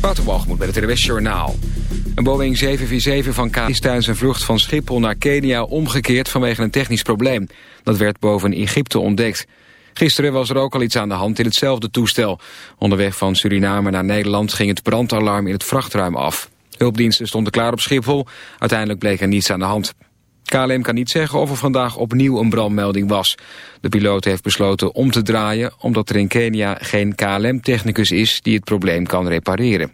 Waterwalgemoed bij het RWS Journaal. Een Boeing 747 van KLM is tijdens een vlucht van Schiphol naar Kenia omgekeerd vanwege een technisch probleem. Dat werd boven Egypte ontdekt. Gisteren was er ook al iets aan de hand in hetzelfde toestel. Onderweg van Suriname naar Nederland ging het brandalarm in het vrachtruim af. Hulpdiensten stonden klaar op Schiphol. Uiteindelijk bleek er niets aan de hand. KLM kan niet zeggen of er vandaag opnieuw een brandmelding was. De piloot heeft besloten om te draaien... omdat er in Kenia geen KLM-technicus is die het probleem kan repareren.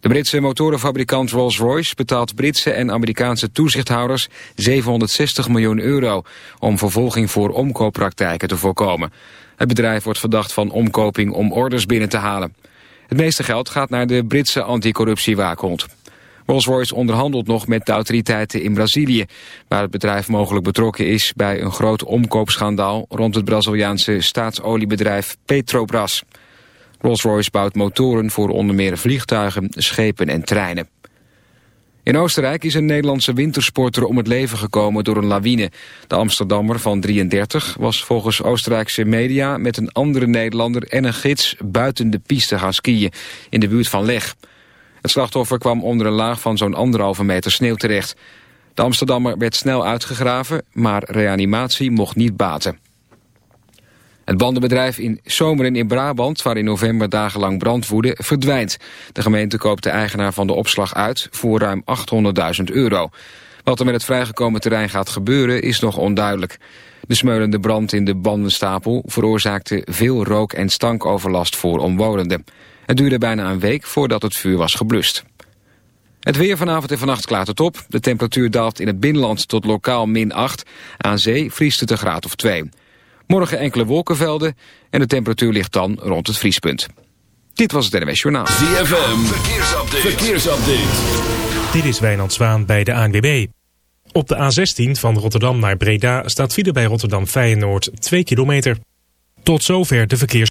De Britse motorenfabrikant Rolls-Royce betaalt Britse en Amerikaanse toezichthouders 760 miljoen euro om vervolging voor omkooppraktijken te voorkomen. Het bedrijf wordt verdacht van omkoping om orders binnen te halen. Het meeste geld gaat naar de Britse anticorruptiewaakhond. Rolls-Royce onderhandelt nog met de autoriteiten in Brazilië... waar het bedrijf mogelijk betrokken is bij een groot omkoopschandaal... rond het Braziliaanse staatsoliebedrijf Petrobras. Rolls-Royce bouwt motoren voor onder meer vliegtuigen, schepen en treinen. In Oostenrijk is een Nederlandse wintersporter om het leven gekomen door een lawine. De Amsterdammer van 33 was volgens Oostenrijkse media met een andere Nederlander en een gids buiten de piste gaan skiën in de buurt van Leg. Het slachtoffer kwam onder een laag van zo'n anderhalve meter sneeuw terecht. De Amsterdammer werd snel uitgegraven, maar reanimatie mocht niet baten. Het bandenbedrijf in Zomeren in Brabant, waar in november dagenlang brand woedde, verdwijnt. De gemeente koopt de eigenaar van de opslag uit voor ruim 800.000 euro. Wat er met het vrijgekomen terrein gaat gebeuren is nog onduidelijk. De smeulende brand in de bandenstapel veroorzaakte veel rook- en stankoverlast voor omwonenden. Het duurde bijna een week voordat het vuur was geblust. Het weer vanavond en vannacht klaart het op. De temperatuur daalt in het binnenland tot lokaal min 8. Aan zee vriest het een graad of 2. Morgen enkele wolkenvelden en de temperatuur ligt dan rond het vriespunt. Dit was het NWS Journaal. ZFM, verkeersupdate. verkeersupdate. Dit is Wijnand Zwaan bij de ANWB. Op de A16 van Rotterdam naar Breda staat file bij Rotterdam Feyenoord 2 kilometer. Tot zover de verkeers...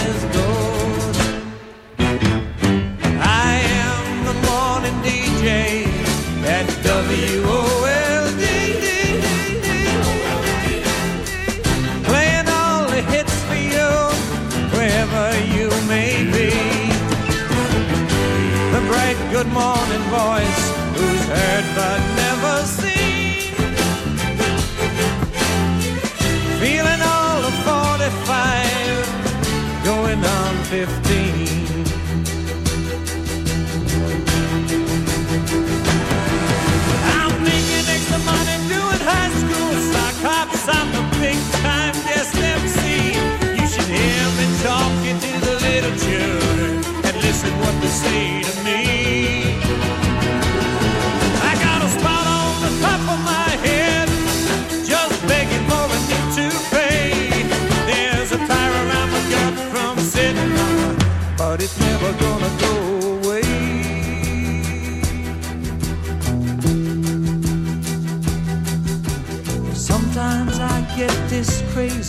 Playing all the hits for you, wherever you may be. The bright good morning voice, who's heard but never seen. Feeling all of 45, going on 15.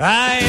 I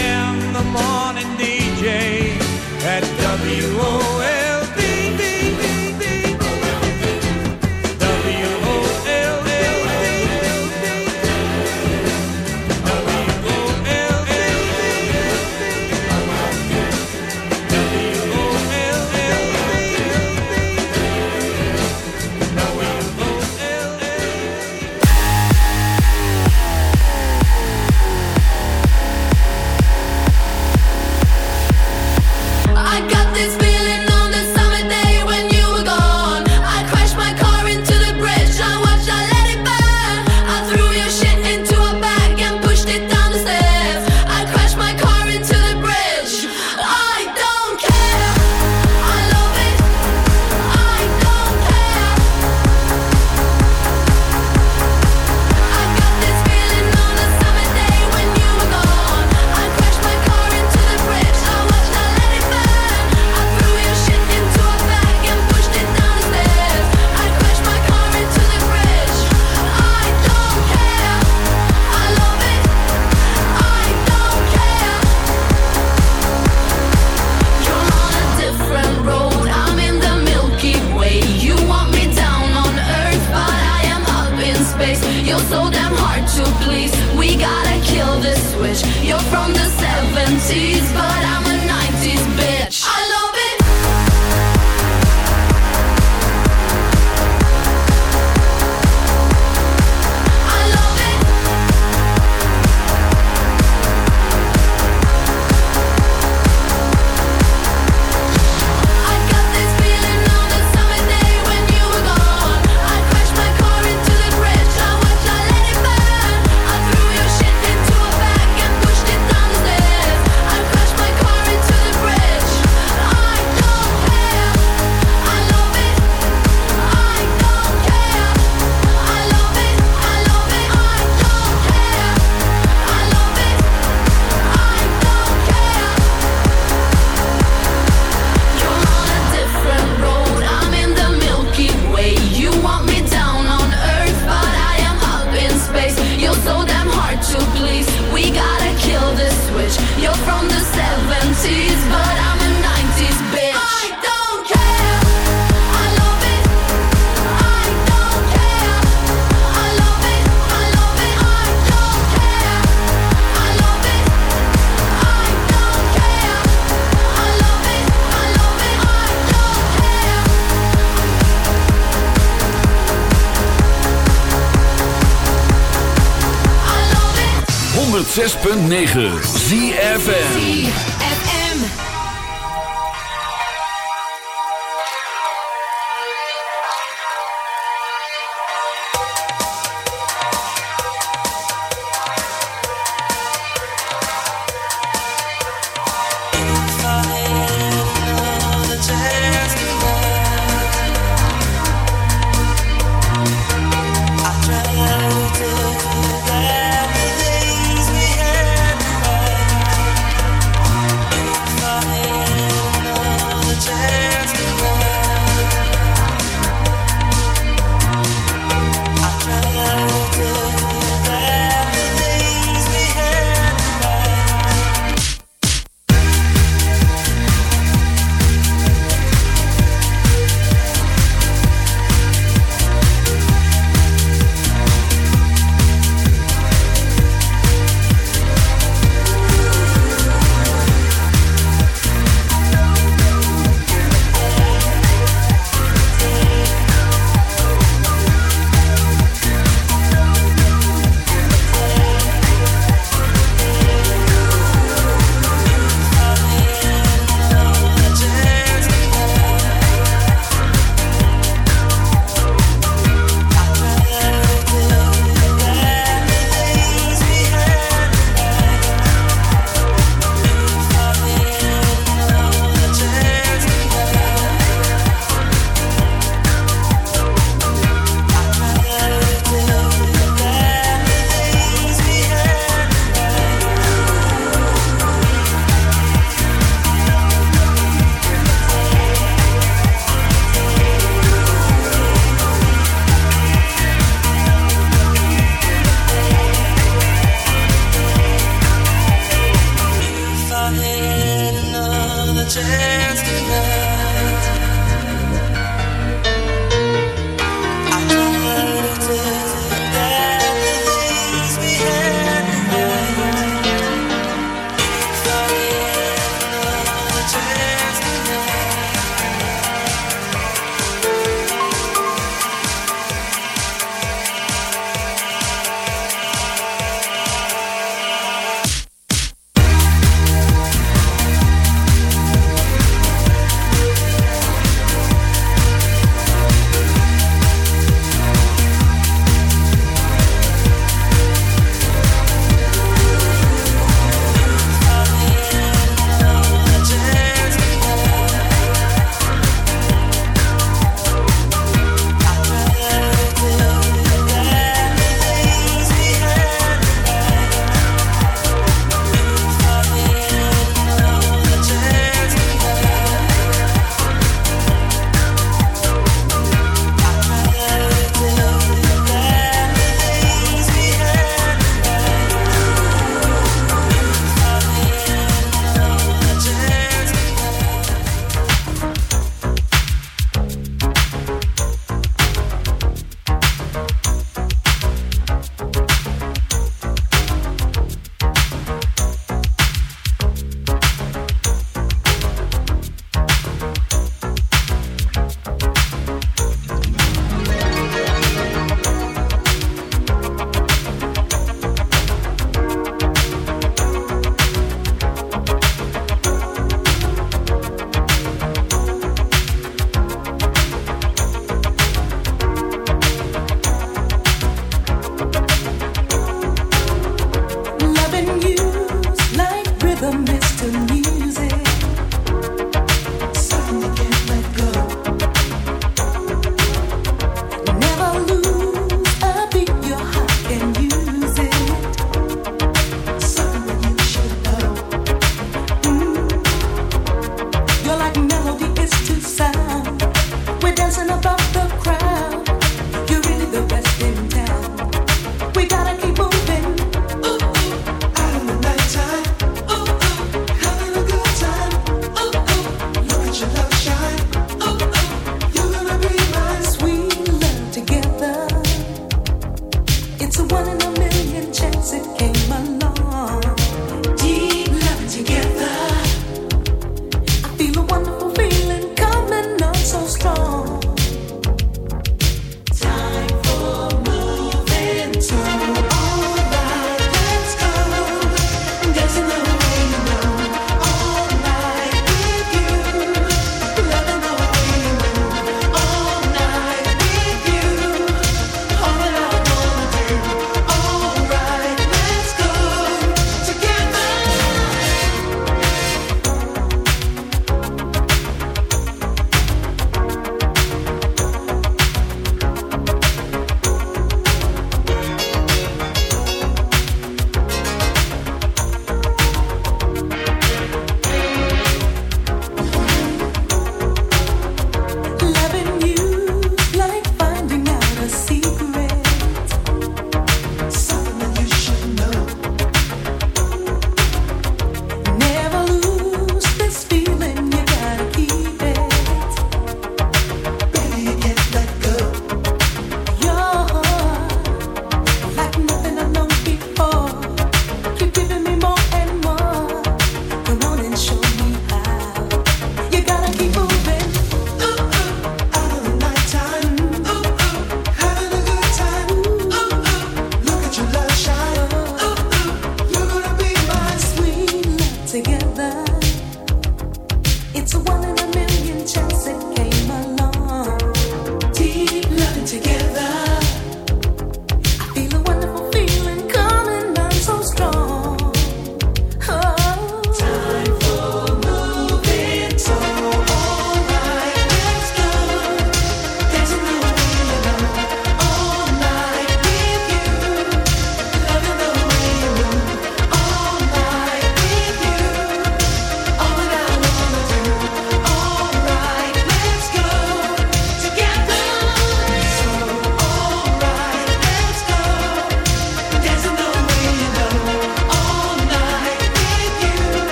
106.9 ZFN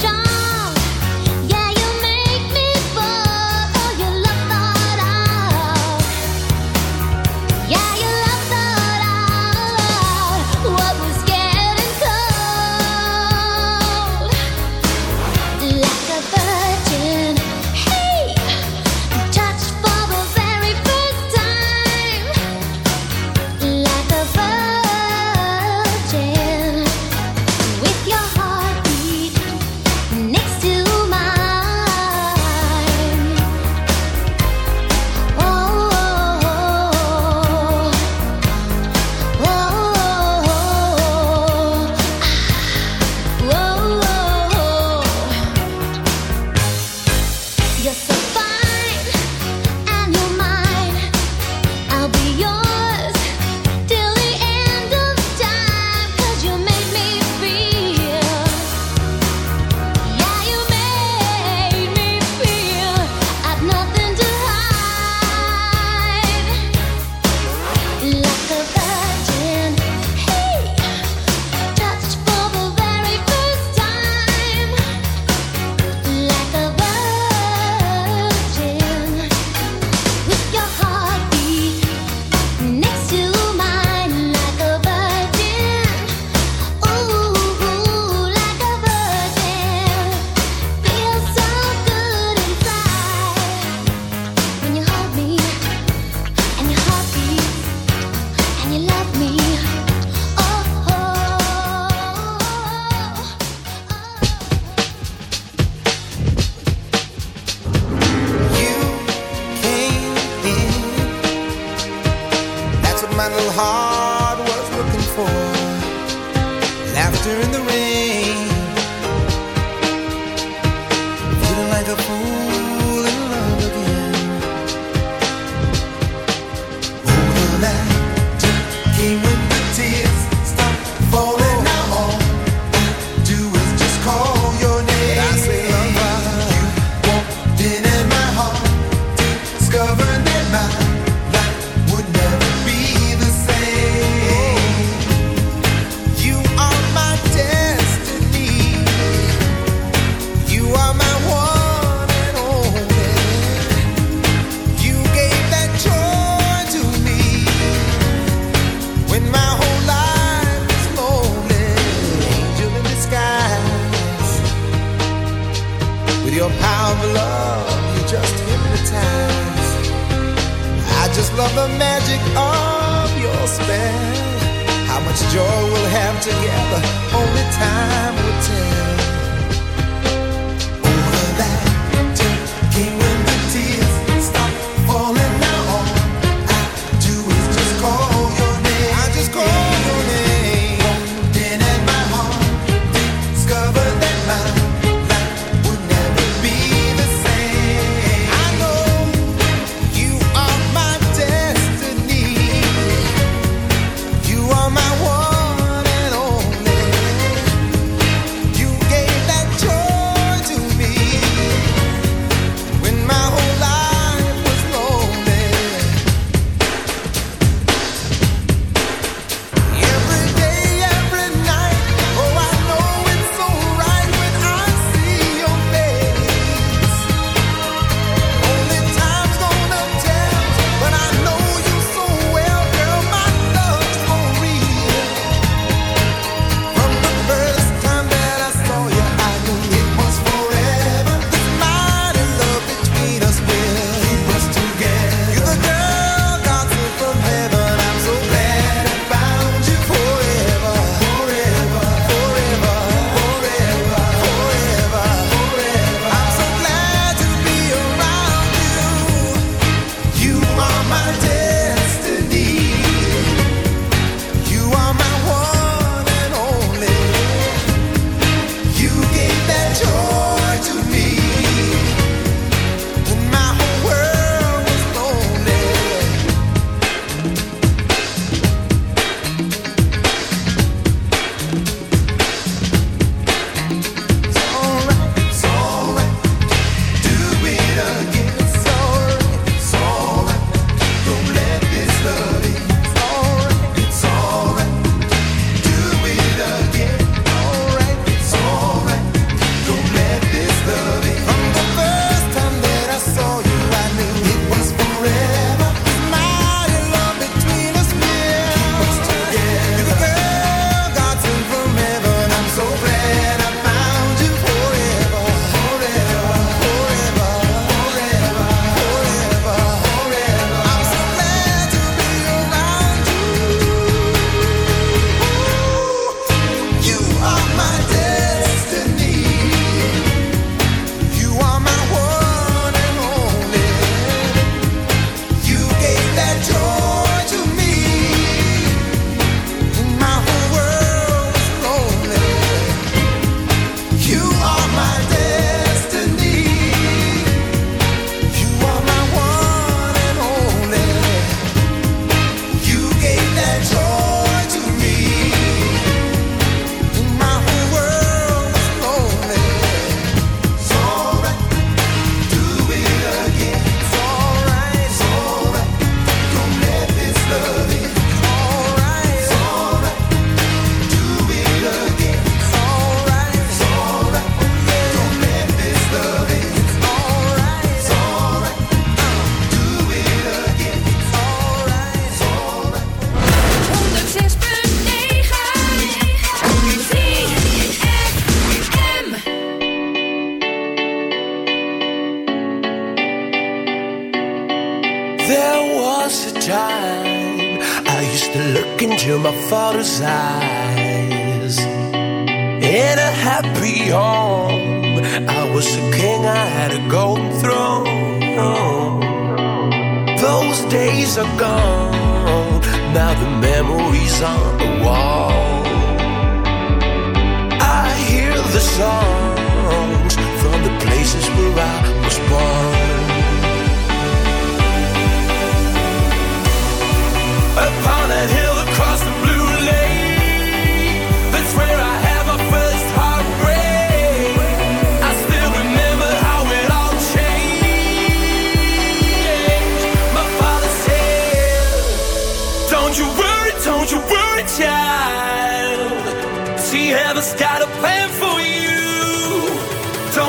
张。my little heart was looking for. Laughter in the rain. Feeling like a fool.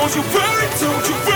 Don't you worry, don't you worry.